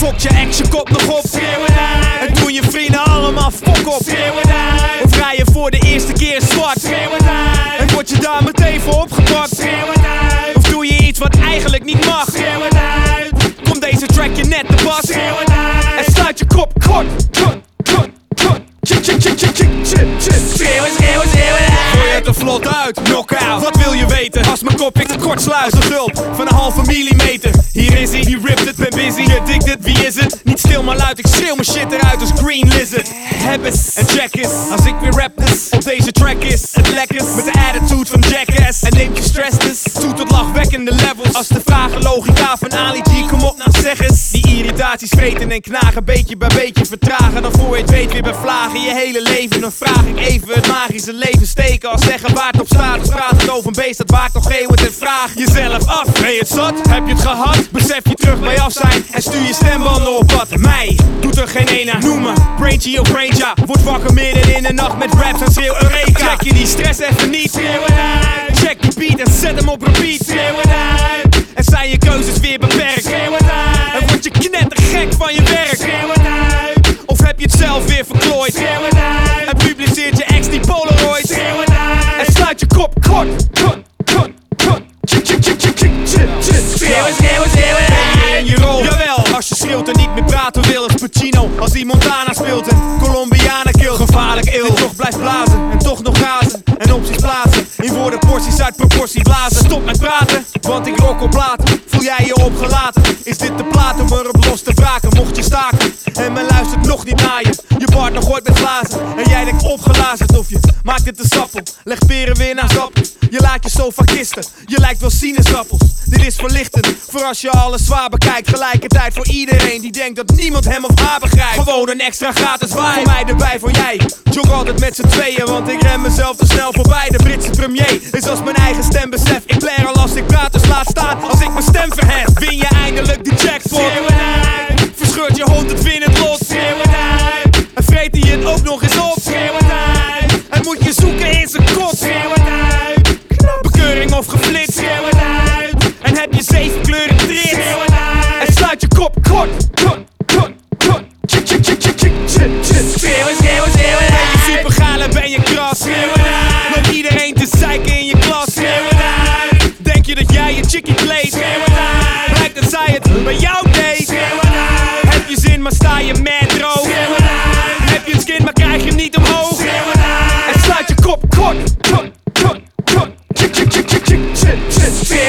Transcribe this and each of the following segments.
je ex je kop nog op? Schreeuw het uit. En doen je vrienden allemaal fok op? Schreeuw het uit. Of rij je voor de eerste keer zwart? Schreeuw het uit. En word je daar meteen voor opgepakt? Schreeuw het uit. Of doe je iets wat eigenlijk niet mag? Schreeuw het uit. Komt deze track je net te pas? Schreeuw het uit. En sluit je kop kort, kort, kort, kort. Chik, chik, chik, chik, chik, chik, chik. Schreeuwen, schreeuwen, schreeuwen Er vlot uit, knock-out. Wat wil je weten? Als mijn kop ik kort sluis, een gulp van een halve millimeter. Hier is hij, die ript het, ben busy. Het, wie is het? Niet stil maar luid, ik schreeuw mijn shit eruit als Green Lizard. Eens en check eens, als ik weer rap dus. Op deze track is het lekkers, met de attitude van Jackass. En neemt je stress dus, toe tot lachwekkende levels. Als de vragen logica van Ali G, irritaties vreten en knagen, beetje bij beetje vertragen. Dan voor je het weet weer bij vlagen je hele leven. Dan vraag ik even het magische leven steken. Als zeggen waar het op staat, als praat het over een beest dat waakt nog geeuwend en vraag jezelf af. Ben je het zat? Heb je het gehad? Besef je terug bij af zijn en stuur je stembanden op wat mij doet er geen ene. Noem me of Ranger. Word wakker midden in de nacht met raps en schreeuw Eureka. Check je die stress even niet? Schreeuw het uit. Check die beat en zet hem op repeat. Schreeuw het uit. En niet meer praten. Wil als Als die Montana speelt. En Colombianen kill Gevaarlijk ill, toch blijft blazen en toch nog razen En opties plaatsen, in woorden porties uit proportie blazen. Stop met praten, want ik rok op platen Voel jij je opgelaten? Is dit de plaat om erop los te wraken? Mocht je staken? En nog niet naar je. Partner gooit met glazen en jij denkt opgelazerd Of je maakt het te sappel, leg peren weer naar zappel Je laat je sofa kisten, je lijkt wel sinaasappels. Dit is verlichtend, voor als je alles zwaar bekijkt Gelijkertijd voor iedereen die denkt dat niemand hem of haar begrijpt. Gewoon een extra gratis waai Voor mij erbij, voor jij. Jog altijd met z'n tweeën, want ik ren mezelf te snel voorbij. De Britse premier is als mijn eigen stem besef Ik player al als ik praat, dus laat staan als ik mijn stem verhef. Win je eindelijk die jackpot Schreeuw Schreeuw het uit. Bekeuring of geflitst Schreeuw uit. En heb je zeven kleuren trits Schreeuw. En sluit je kop kort, kort,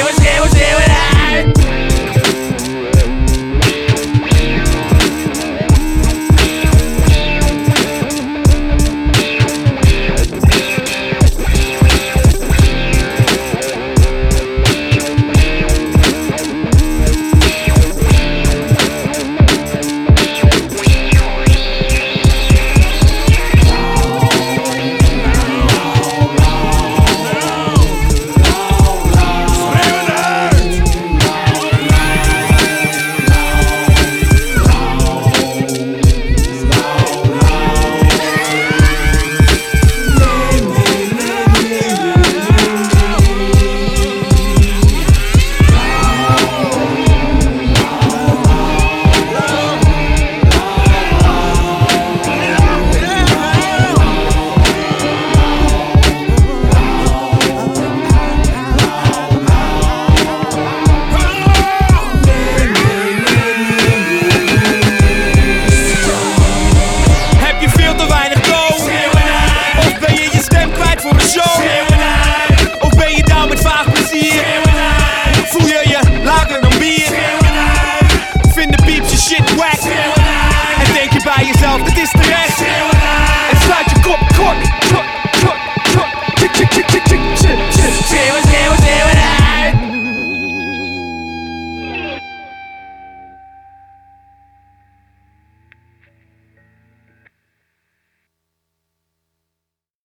What's good? What's good? What's good? distant. Inside your cork, cork, cork, cork, cork,